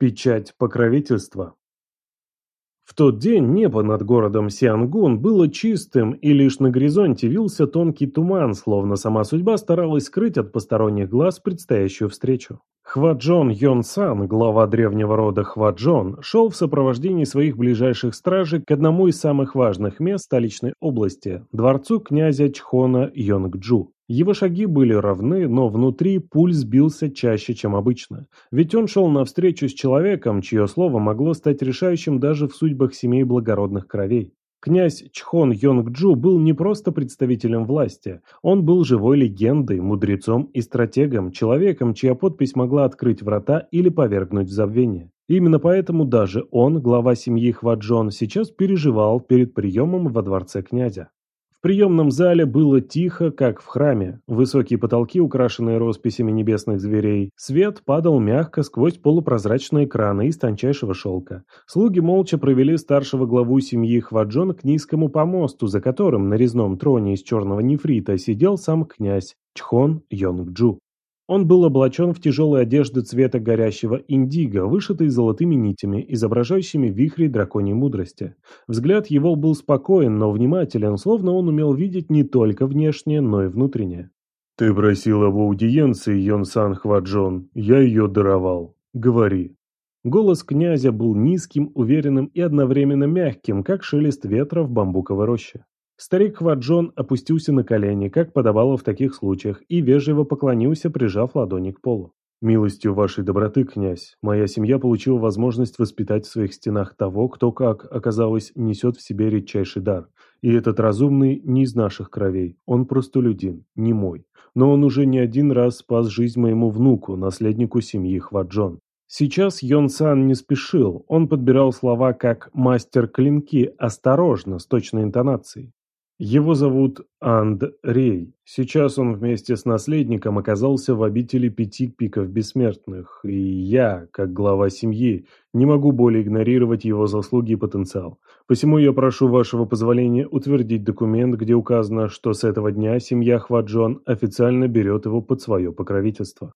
Печать покровительства. В тот день небо над городом Сиангун было чистым, и лишь на горизонте вился тонкий туман, словно сама судьба старалась скрыть от посторонних глаз предстоящую встречу. Хваджон Йон Сан, глава древнего рода Хваджон, шел в сопровождении своих ближайших стражей к одному из самых важных мест столичной области – дворцу князя Чхона Йонгджу. Его шаги были равны, но внутри пульс бился чаще, чем обычно. Ведь он шел навстречу с человеком, чье слово могло стать решающим даже в судьбах семей благородных кровей. Князь Чхон Йонгджу был не просто представителем власти, он был живой легендой, мудрецом и стратегом, человеком, чья подпись могла открыть врата или повергнуть в забвение. Именно поэтому даже он, глава семьи Хваджон, сейчас переживал перед приемом во дворце князя. В приемном зале было тихо, как в храме. Высокие потолки, украшенные росписями небесных зверей. Свет падал мягко сквозь полупрозрачные экраны из тончайшего шелка. Слуги молча провели старшего главу семьи Хваджон к низкому помосту, за которым на резном троне из черного нефрита сидел сам князь Чхон Йонгджу. Он был облачен в тяжелые одежды цвета горящего индиго, вышитые золотыми нитями, изображающими вихри драконьей мудрости. Взгляд его был спокоен, но внимателен, словно он умел видеть не только внешнее, но и внутреннее. «Ты просил об аудиенции, Йон-сан Хваджон. Я ее даровал. Говори». Голос князя был низким, уверенным и одновременно мягким, как шелест ветра в бамбуковой роще. Старик Хваджон опустился на колени, как подобало в таких случаях, и вежливо поклонился, прижав ладони к полу. «Милостью вашей доброты, князь, моя семья получила возможность воспитать в своих стенах того, кто, как оказалось, несет в себе редчайший дар. И этот разумный не из наших кровей, он простолюдин, не мой. Но он уже не один раз спас жизнь моему внуку, наследнику семьи Хваджон. Сейчас Йон Сан не спешил, он подбирал слова как «мастер клинки» осторожно, с точной интонацией. Его зовут Андрей. Сейчас он вместе с наследником оказался в обители пяти пиков бессмертных, и я, как глава семьи, не могу более игнорировать его заслуги и потенциал. Посему я прошу вашего позволения утвердить документ, где указано, что с этого дня семья Хваджон официально берет его под свое покровительство.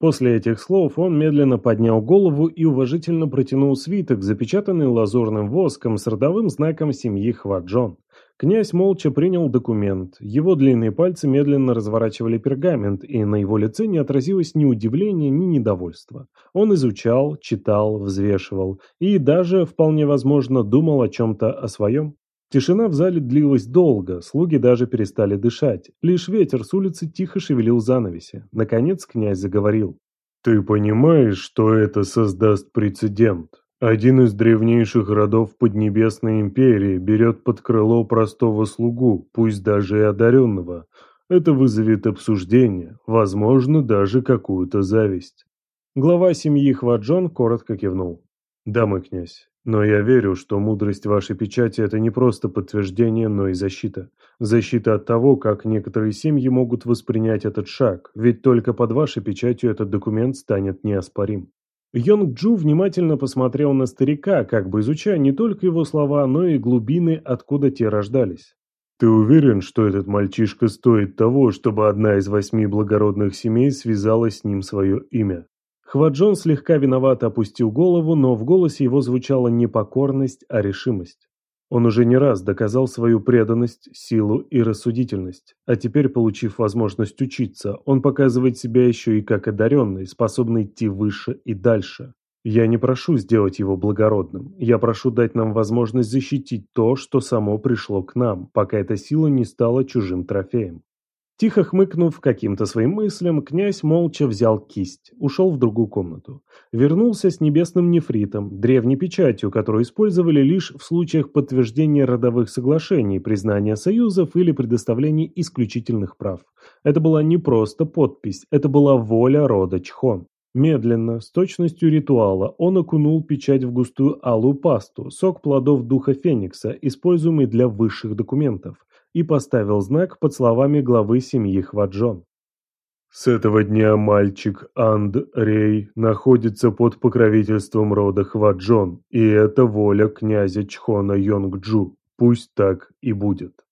После этих слов он медленно поднял голову и уважительно протянул свиток, запечатанный лазурным воском с родовым знаком семьи Хваджон. Князь молча принял документ. Его длинные пальцы медленно разворачивали пергамент, и на его лице не отразилось ни удивления, ни недовольства. Он изучал, читал, взвешивал и даже, вполне возможно, думал о чем-то о своем. Тишина в зале длилась долго, слуги даже перестали дышать. Лишь ветер с улицы тихо шевелил занавеси. Наконец князь заговорил. «Ты понимаешь, что это создаст прецедент?» Один из древнейших родов Поднебесной империи берет под крыло простого слугу, пусть даже и одаренного. Это вызовет обсуждение, возможно, даже какую-то зависть. Глава семьи Хваджон коротко кивнул. «Да, мой князь, но я верю, что мудрость вашей печати – это не просто подтверждение, но и защита. Защита от того, как некоторые семьи могут воспринять этот шаг, ведь только под вашей печатью этот документ станет неоспорим. Йонг Джу внимательно посмотрел на старика, как бы изучая не только его слова, но и глубины, откуда те рождались. «Ты уверен, что этот мальчишка стоит того, чтобы одна из восьми благородных семей связала с ним свое имя?» Хваджон слегка виновато опустил голову, но в голосе его звучала не покорность, а решимость. Он уже не раз доказал свою преданность, силу и рассудительность, а теперь, получив возможность учиться, он показывает себя еще и как одаренный, способный идти выше и дальше. Я не прошу сделать его благородным, я прошу дать нам возможность защитить то, что само пришло к нам, пока эта сила не стала чужим трофеем. Тихо хмыкнув каким-то своим мыслям, князь молча взял кисть, ушел в другую комнату. Вернулся с небесным нефритом, древней печатью, которую использовали лишь в случаях подтверждения родовых соглашений, признания союзов или предоставления исключительных прав. Это была не просто подпись, это была воля рода Чхон. Медленно, с точностью ритуала, он окунул печать в густую алую пасту, сок плодов духа Феникса, используемый для высших документов и поставил знак под словами главы семьи Хваджон. С этого дня мальчик Анд-Рей находится под покровительством рода Хваджон, и это воля князя Чхона Йонгджу. Пусть так и будет.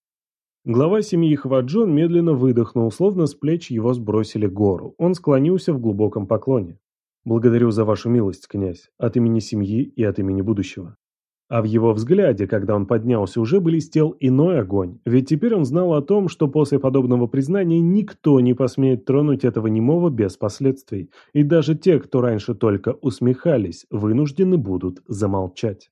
Глава семьи Хваджон медленно выдохнул, словно с плеч его сбросили гору. Он склонился в глубоком поклоне. «Благодарю за вашу милость, князь, от имени семьи и от имени будущего». А в его взгляде, когда он поднялся, уже блестел иной огонь, ведь теперь он знал о том, что после подобного признания никто не посмеет тронуть этого немого без последствий, и даже те, кто раньше только усмехались, вынуждены будут замолчать.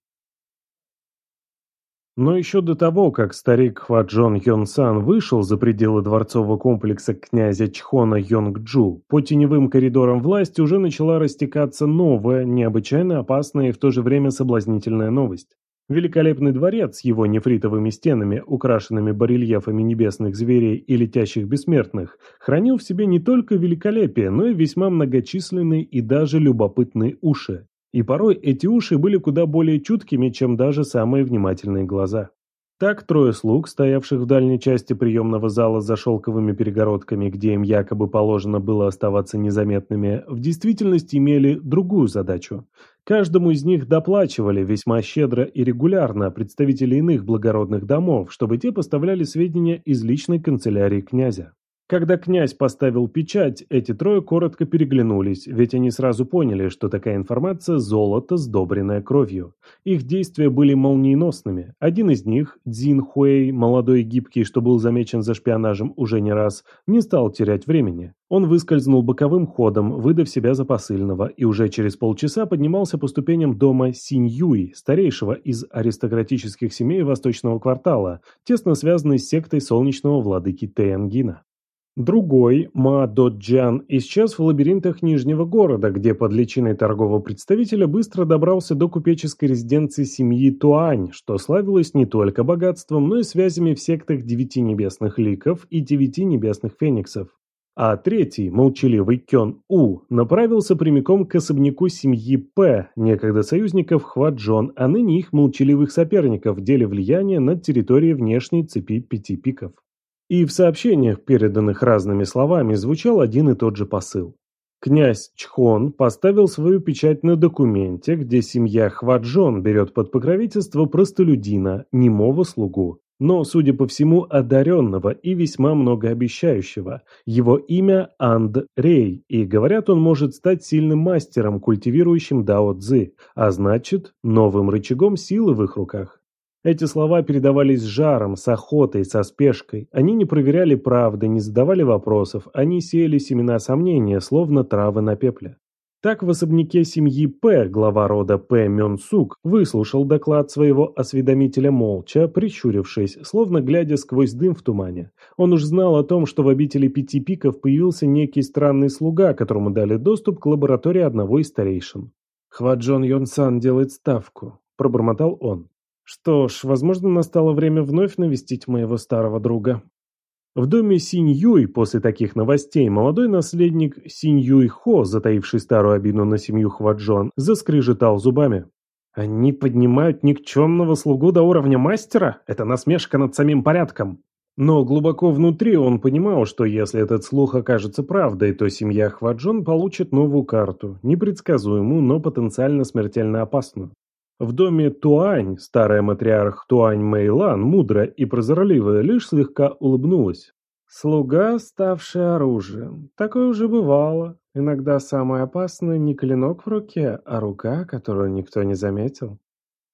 Но еще до того, как старик Хваджон Йонсан вышел за пределы дворцового комплекса князя Чхона Йонгджу, по теневым коридорам власти уже начала растекаться новая, необычайно опасная и в то же время соблазнительная новость. Великолепный дворец с его нефритовыми стенами, украшенными барельефами небесных зверей и летящих бессмертных, хранил в себе не только великолепие, но и весьма многочисленные и даже любопытные уши. И порой эти уши были куда более чуткими, чем даже самые внимательные глаза. Так трое слуг, стоявших в дальней части приемного зала за шелковыми перегородками, где им якобы положено было оставаться незаметными, в действительности имели другую задачу. Каждому из них доплачивали весьма щедро и регулярно представители иных благородных домов, чтобы те поставляли сведения из личной канцелярии князя. Когда князь поставил печать, эти трое коротко переглянулись, ведь они сразу поняли, что такая информация – золото, сдобренное кровью. Их действия были молниеносными. Один из них, Дзин Хуэй, молодой и гибкий, что был замечен за шпионажем уже не раз, не стал терять времени. Он выскользнул боковым ходом, выдав себя за посыльного, и уже через полчаса поднимался по ступеням дома Синьюй, старейшего из аристократических семей Восточного квартала, тесно связанный с сектой солнечного владыки Тэянгина. Другой, Ма Доджан, исчез в лабиринтах Нижнего города, где под личиной торгового представителя быстро добрался до купеческой резиденции семьи Туань, что славилось не только богатством, но и связями в сектах девяти небесных ликов и девяти небесных фениксов. А третий, молчаливый Кён У, направился прямиком к особняку семьи П, некогда союзников Хваджон, а ныне их молчаливых соперников в деле влияния над территорией внешней цепи пяти пиков. И в сообщениях, переданных разными словами, звучал один и тот же посыл. Князь Чхон поставил свою печать на документе, где семья Хваджон берет под покровительство простолюдина, немого слугу, но, судя по всему, одаренного и весьма многообещающего. Его имя Анд Рей, и, говорят, он может стать сильным мастером, культивирующим Дао Цзы, а значит, новым рычагом силы в их руках. Эти слова передавались с жаром, с охотой, со спешкой. Они не проверяли правды, не задавали вопросов, они сеяли семена сомнения, словно травы на пепле. Так в особняке семьи П, глава рода П Мёнсук, выслушал доклад своего осведомителя молча, прищурившись, словно глядя сквозь дым в тумане. Он уж знал о том, что в обители Пяти Пиков появился некий странный слуга, которому дали доступ к лаборатории одного из старейшин. «Хваджон Йонсан делает ставку», – пробормотал он. Что ж, возможно, настало время вновь навестить моего старого друга. В доме Синь Юй после таких новостей молодой наследник Синь Юй Хо, затаивший старую обиду на семью Хваджон, заскрежетал зубами. Они поднимают никчемного слугу до уровня мастера? Это насмешка над самим порядком. Но глубоко внутри он понимал, что если этот слух окажется правдой, то семья Хваджон получит новую карту, непредсказуемую, но потенциально смертельно опасную. В доме Туань старая матриарх Туань Мэйлан, мудрая и прозорливая, лишь слегка улыбнулась. Слуга, ставший оружием. Такое уже бывало. Иногда самое опасное не клинок в руке, а рука, которую никто не заметил.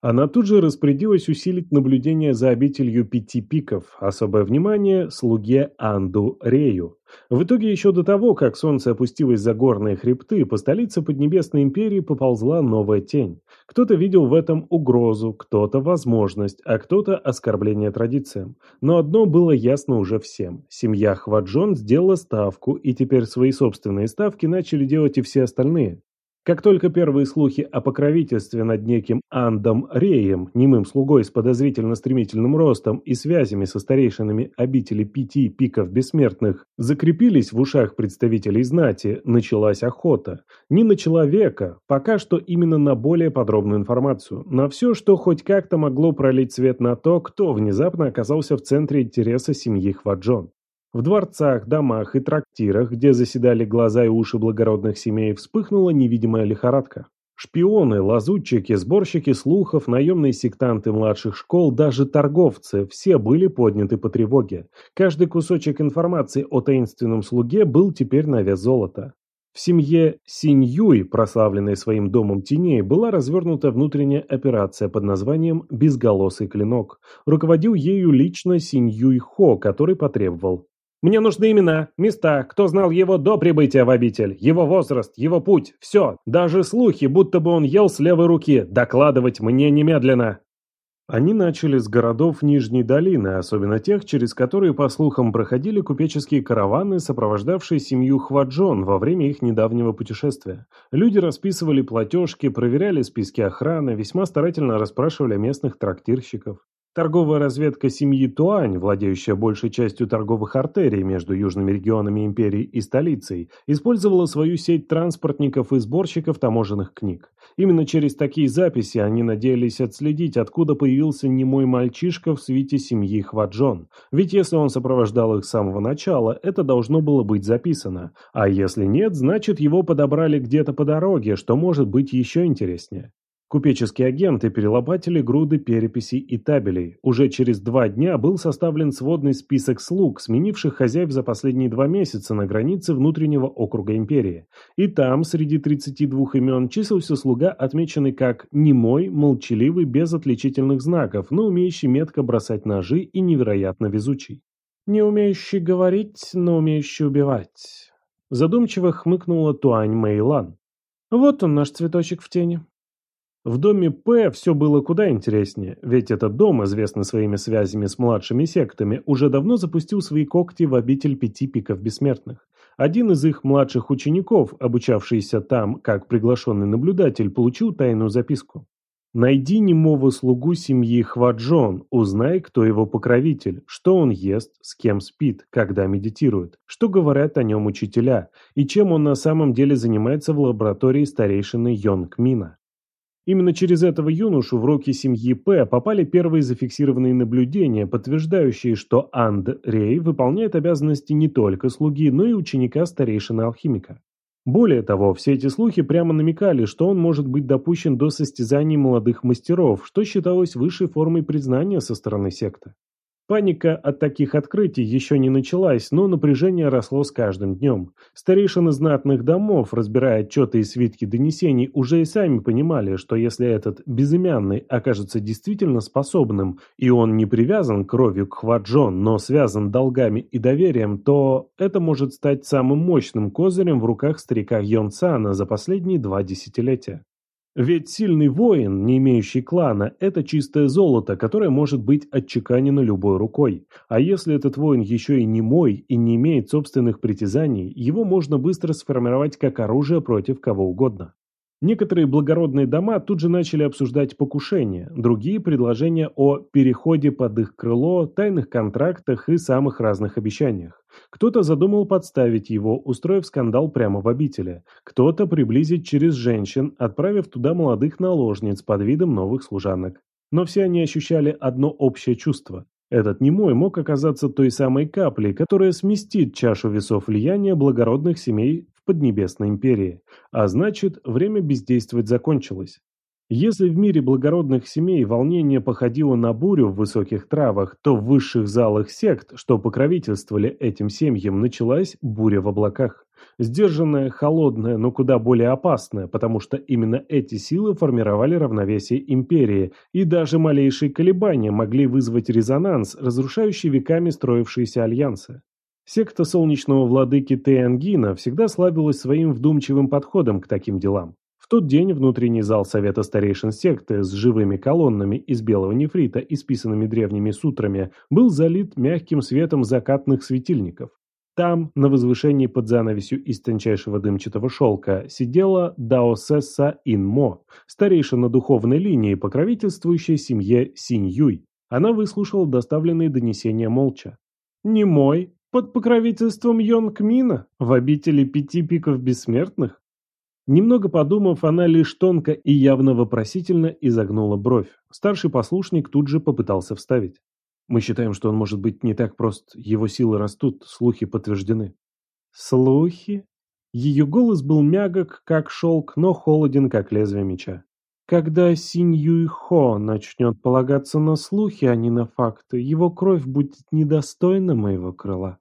Она тут же распорядилась усилить наблюдение за обителью пяти пиков, особое внимание слуге Анду Рею. В итоге еще до того, как солнце опустилось за горные хребты, по столице Поднебесной империи поползла новая тень. Кто-то видел в этом угрозу, кто-то возможность, а кто-то оскорбление традициям. Но одно было ясно уже всем. Семья Хваджон сделала ставку, и теперь свои собственные ставки начали делать и все остальные. Как только первые слухи о покровительстве над неким Андом Реем, немым слугой с подозрительно стремительным ростом и связями со старейшинами обители пяти пиков бессмертных, закрепились в ушах представителей знати, началась охота. Не на человека, пока что именно на более подробную информацию, на все, что хоть как-то могло пролить свет на то, кто внезапно оказался в центре интереса семьи Хваджон. В дворцах, домах и трактирах, где заседали глаза и уши благородных семей, вспыхнула невидимая лихорадка. Шпионы, лазутчики, сборщики слухов, наемные сектанты младших школ, даже торговцы – все были подняты по тревоге. Каждый кусочек информации о таинственном слуге был теперь на вес золота. В семье Синьюй, прославленной своим домом теней, была развернута внутренняя операция под названием «Безголосый клинок». Руководил ею лично Синьюй Хо, который потребовал. «Мне нужны имена, места, кто знал его до прибытия в обитель, его возраст, его путь, все, даже слухи, будто бы он ел с левой руки, докладывать мне немедленно». Они начали с городов Нижней долины, особенно тех, через которые, по слухам, проходили купеческие караваны, сопровождавшие семью Хваджон во время их недавнего путешествия. Люди расписывали платежки, проверяли списки охраны, весьма старательно расспрашивали местных трактирщиков. Торговая разведка семьи Туань, владеющая большей частью торговых артерий между южными регионами империи и столицей, использовала свою сеть транспортников и сборщиков таможенных книг. Именно через такие записи они надеялись отследить, откуда появился немой мальчишка в свите семьи Хваджон. Ведь если он сопровождал их с самого начала, это должно было быть записано. А если нет, значит его подобрали где-то по дороге, что может быть еще интереснее. Купеческие агенты перелопатили груды переписей и табелей. Уже через два дня был составлен сводный список слуг, сменивших хозяев за последние два месяца на границе внутреннего округа империи. И там, среди 32 имен, числился слуга, отмеченный как «немой», «молчаливый», без отличительных знаков, но умеющий метко бросать ножи и невероятно везучий. «Не умеющий говорить, но умеющий убивать», – задумчиво хмыкнула Туань Мэйлан. «Вот он, наш цветочек в тени». В доме П все было куда интереснее, ведь этот дом, известный своими связями с младшими сектами, уже давно запустил свои когти в обитель пяти пиков бессмертных. Один из их младших учеников, обучавшийся там как приглашенный наблюдатель, получил тайную записку. «Найди немого слугу семьи Хваджон, узнай, кто его покровитель, что он ест, с кем спит, когда медитирует, что говорят о нем учителя, и чем он на самом деле занимается в лаборатории старейшины Йонг Мина». Именно через этого юношу в руки семьи П попали первые зафиксированные наблюдения, подтверждающие, что Анд Рей выполняет обязанности не только слуги, но и ученика старейшины-алхимика. Более того, все эти слухи прямо намекали, что он может быть допущен до состязаний молодых мастеров, что считалось высшей формой признания со стороны секты. Паника от таких открытий еще не началась, но напряжение росло с каждым днем. Старейшины знатных домов, разбирая отчеты и свитки донесений, уже и сами понимали, что если этот безымянный окажется действительно способным, и он не привязан кровью к Хваджон, но связан долгами и доверием, то это может стать самым мощным козырем в руках старика Йонсана за последние два десятилетия. Ведь сильный воин, не имеющий клана, это чистое золото, которое может быть отчеканено любой рукой. А если этот воин еще и не мой и не имеет собственных притязаний, его можно быстро сформировать как оружие против кого угодно. Некоторые благородные дома тут же начали обсуждать покушения, другие – предложения о переходе под их крыло, тайных контрактах и самых разных обещаниях. Кто-то задумал подставить его, устроив скандал прямо в обители. Кто-то приблизить через женщин, отправив туда молодых наложниц под видом новых служанок. Но все они ощущали одно общее чувство. Этот немой мог оказаться той самой каплей, которая сместит чашу весов влияния благородных семей Поднебесной империи, а значит, время бездействовать закончилось. Если в мире благородных семей волнение походило на бурю в высоких травах, то в высших залах сект, что покровительствовали этим семьям, началась буря в облаках. Сдержанная, холодная, но куда более опасная, потому что именно эти силы формировали равновесие империи, и даже малейшие колебания могли вызвать резонанс, разрушающий веками строившиеся альянсы. Секта солнечного владыки Теангина всегда славилась своим вдумчивым подходом к таким делам. В тот день внутренний зал Совета старейшин секты с живыми колоннами из белого нефрита, исписанными древними сутрами, был залит мягким светом закатных светильников. Там, на возвышении под занавесью из тончайшего дымчатого шелка, сидела Даосесса Инмо, старейшина духовной линии, покровительствующая семье Синьюй. Она выслушала доставленные донесения молча. «Не мой, под покровительством Йонг-Мина? В обители пяти пиков бессмертных? Немного подумав, она лишь тонко и явно вопросительно изогнула бровь. Старший послушник тут же попытался вставить. Мы считаем, что он может быть не так прост. Его силы растут, слухи подтверждены. Слухи? Ее голос был мягок, как шелк, но холоден, как лезвие меча. Когда Синь Юйхо начнет полагаться на слухи, а не на факты, его кровь будет недостойна моего крыла.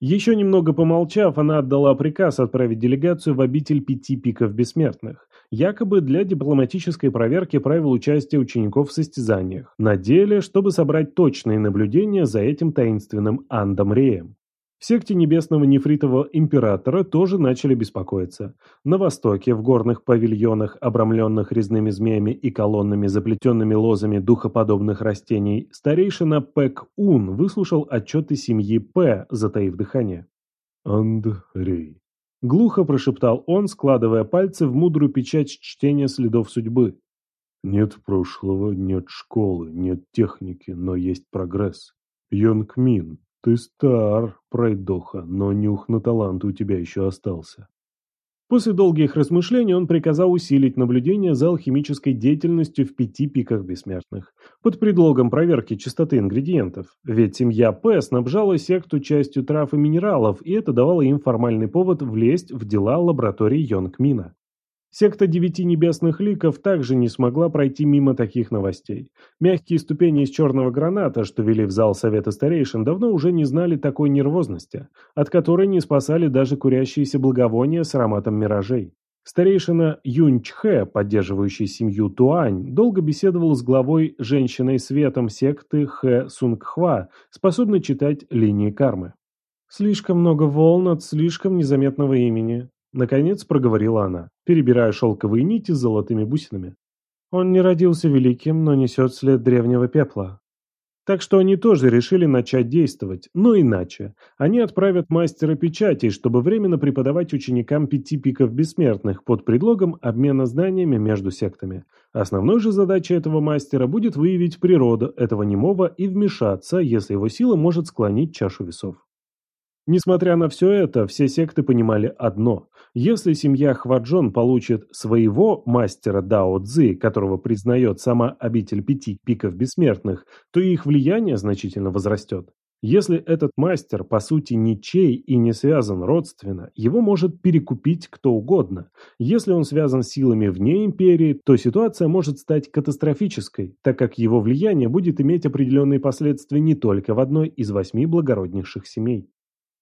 Еще немного помолчав, она отдала приказ отправить делегацию в обитель пяти пиков бессмертных, якобы для дипломатической проверки правил участия учеников в состязаниях, на деле, чтобы собрать точные наблюдения за этим таинственным Андом Реем. В секте Небесного Нефритового Императора тоже начали беспокоиться. На востоке, в горных павильонах, обрамленных резными змеями и колоннами, заплетенными лозами духоподобных растений, старейшина Пэк Ун выслушал отчеты семьи П, затаив дыхание. «Андрей», — глухо прошептал он, складывая пальцы в мудрую печать чтения следов судьбы. «Нет прошлого, нет школы, нет техники, но есть прогресс. Йонг Мин, «Ты стар, пройдоха, но нюх на талант у тебя еще остался». После долгих размышлений он приказал усилить наблюдение за алхимической деятельностью в пяти пиках бессмертных, под предлогом проверки чистоты ингредиентов, ведь семья П снабжала секту частью трав и минералов, и это давало им формальный повод влезть в дела лаборатории Йонгмина. Секта девяти небесных ликов также не смогла пройти мимо таких новостей. Мягкие ступени из черного граната, что вели в зал Совета Старейшин, давно уже не знали такой нервозности, от которой не спасали даже курящиеся благовония с ароматом миражей. Старейшина Юнь Чхэ, поддерживающий семью Туань, долго беседовал с главой женщиной светом секты Хэ Сунгхва, способной читать линии кармы. «Слишком много волн от слишком незаметного имени. Наконец проговорила она, перебирая шелковые нити с золотыми бусинами. Он не родился великим, но несет след древнего пепла. Так что они тоже решили начать действовать, но иначе. Они отправят мастера печатей, чтобы временно преподавать ученикам пяти пиков бессмертных под предлогом обмена знаниями между сектами. Основной же задачей этого мастера будет выявить природу этого немого и вмешаться, если его сила может склонить чашу весов. Несмотря на все это, все секты понимали одно. Если семья Хваджон получит своего мастера Дао Цзы, которого признает сама обитель пяти пиков бессмертных, то их влияние значительно возрастет. Если этот мастер, по сути, ничей и не связан родственно, его может перекупить кто угодно. Если он связан силами вне империи, то ситуация может стать катастрофической, так как его влияние будет иметь определенные последствия не только в одной из восьми благороднейших семей.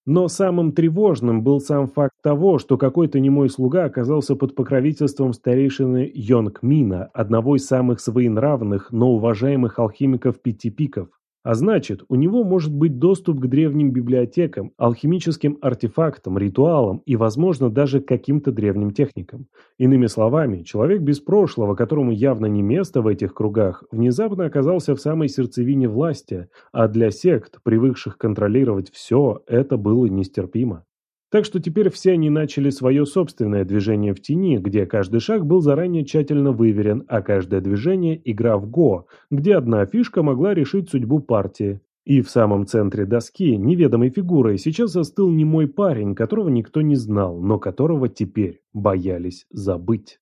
Но самым тревожным был сам факт того, что какой-то немой слуга оказался под покровительством старейшины Йонг Мина, одного из самых своенравных, но уважаемых алхимиков пяти пиков. А значит, у него может быть доступ к древним библиотекам, алхимическим артефактам, ритуалам и, возможно, даже к каким-то древним техникам. Иными словами, человек без прошлого, которому явно не место в этих кругах, внезапно оказался в самой сердцевине власти, а для сект, привыкших контролировать все, это было нестерпимо. Так что теперь все они начали свое собственное движение в тени, где каждый шаг был заранее тщательно выверен, а каждое движение – игра в го, где одна фишка могла решить судьбу партии. И в самом центре доски, неведомой фигурой, сейчас застыл немой парень, которого никто не знал, но которого теперь боялись забыть.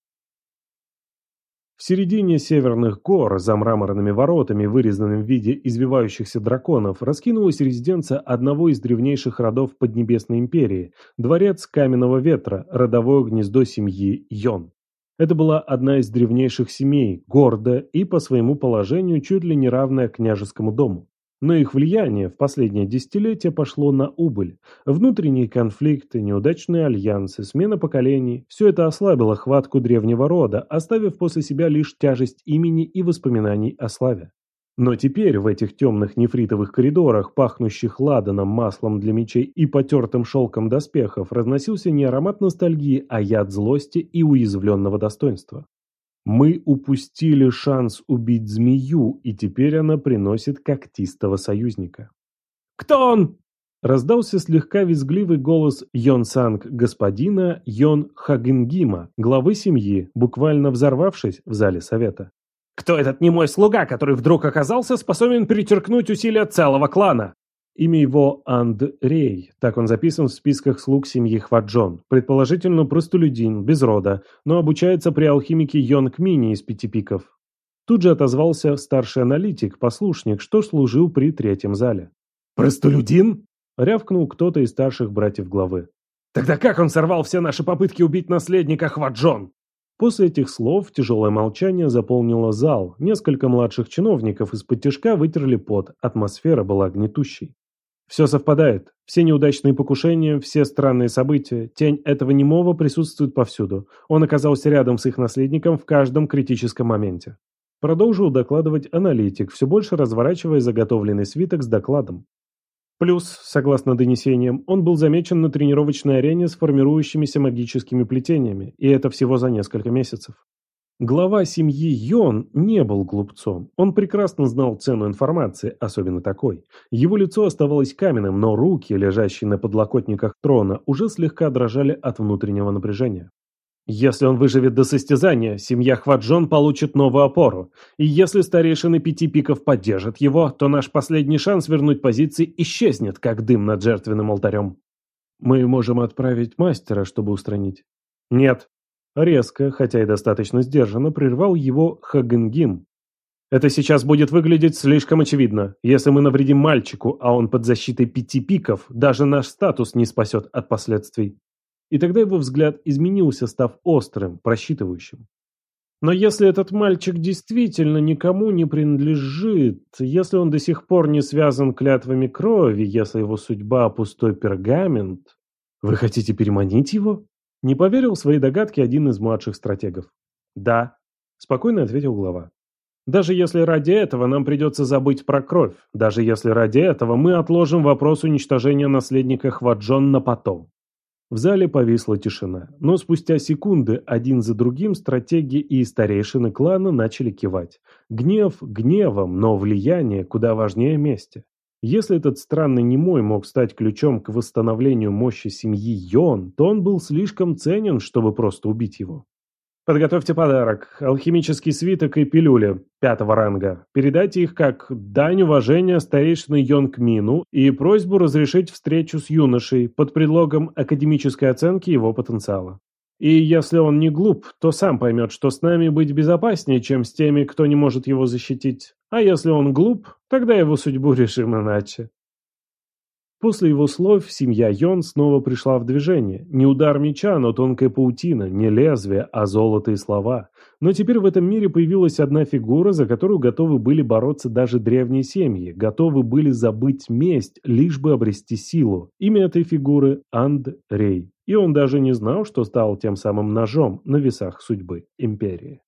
В середине северных гор, за мраморными воротами, вырезанными в виде извивающихся драконов, раскинулась резиденция одного из древнейших родов Поднебесной империи – дворец Каменного Ветра, родовое гнездо семьи Йон. Это была одна из древнейших семей, гордая и по своему положению чуть ли не равная княжескому дому. Но их влияние в последнее десятилетие пошло на убыль. Внутренние конфликты, неудачные альянсы, смена поколений – все это ослабило хватку древнего рода, оставив после себя лишь тяжесть имени и воспоминаний о славе. Но теперь в этих темных нефритовых коридорах, пахнущих ладаном, маслом для мечей и потертым шелком доспехов, разносился не аромат ностальгии, а яд злости и уязвленного достоинства. Мы упустили шанс убить змею, и теперь она приносит когтистого союзника. «Кто он?» Раздался слегка визгливый голос Йон Санг господина Йон Хагенгима, главы семьи, буквально взорвавшись в зале совета. «Кто этот немой слуга, который вдруг оказался способен перечеркнуть усилия целого клана?» Имя его Андрей, так он записан в списках слуг семьи Хваджон, предположительно простолюдин, без рода, но обучается при алхимике Йонг Мини из пяти пиков. Тут же отозвался старший аналитик, послушник, что служил при третьем зале. «Простолюдин?» – рявкнул кто-то из старших братьев главы. «Тогда как он сорвал все наши попытки убить наследника Хваджон?» После этих слов тяжелое молчание заполнило зал, несколько младших чиновников из-под вытерли пот, атмосфера была гнетущей. Все совпадает. Все неудачные покушения, все странные события. Тень этого немого присутствует повсюду. Он оказался рядом с их наследником в каждом критическом моменте. Продолжил докладывать аналитик, все больше разворачивая заготовленный свиток с докладом. Плюс, согласно донесениям, он был замечен на тренировочной арене с формирующимися магическими плетениями, и это всего за несколько месяцев. Глава семьи Йон не был глупцом. Он прекрасно знал цену информации, особенно такой. Его лицо оставалось каменным, но руки, лежащие на подлокотниках трона, уже слегка дрожали от внутреннего напряжения. Если он выживет до состязания, семья Хваджон получит новую опору. И если старейшины пяти пиков поддержат его, то наш последний шанс вернуть позиции исчезнет, как дым над жертвенным алтарем. Мы можем отправить мастера, чтобы устранить. Нет, Резко, хотя и достаточно сдержанно, прервал его Хагенгим. «Это сейчас будет выглядеть слишком очевидно. Если мы навредим мальчику, а он под защитой пяти пиков, даже наш статус не спасет от последствий». И тогда его взгляд изменился, став острым, просчитывающим. Но если этот мальчик действительно никому не принадлежит, если он до сих пор не связан клятвами крови, если его судьба пустой пергамент, вы хотите переманить его? Не поверил в свои догадки один из младших стратегов. «Да», – спокойно ответил глава. «Даже если ради этого нам придется забыть про кровь, даже если ради этого мы отложим вопрос уничтожения наследника Хваджон на потом». В зале повисла тишина, но спустя секунды один за другим стратеги и старейшины клана начали кивать. Гнев гневом, но влияние куда важнее мести. Если этот странный немой мог стать ключом к восстановлению мощи семьи Йон, то он был слишком ценен, чтобы просто убить его. Подготовьте подарок. Алхимический свиток и пилюли пятого ранга. Передайте их как дань уважения старейшины Йон к Мину и просьбу разрешить встречу с юношей под предлогом академической оценки его потенциала. И если он не глуп, то сам поймет, что с нами быть безопаснее, чем с теми, кто не может его защитить. А если он глуп, тогда его судьбу решим иначе. После его слов семья Йон снова пришла в движение. Не удар меча, но тонкая паутина, не лезвие, а золотые слова. Но теперь в этом мире появилась одна фигура, за которую готовы были бороться даже древние семьи, готовы были забыть месть, лишь бы обрести силу. Имя этой фигуры – Андрей. И он даже не знал, что стал тем самым ножом на весах судьбы империи.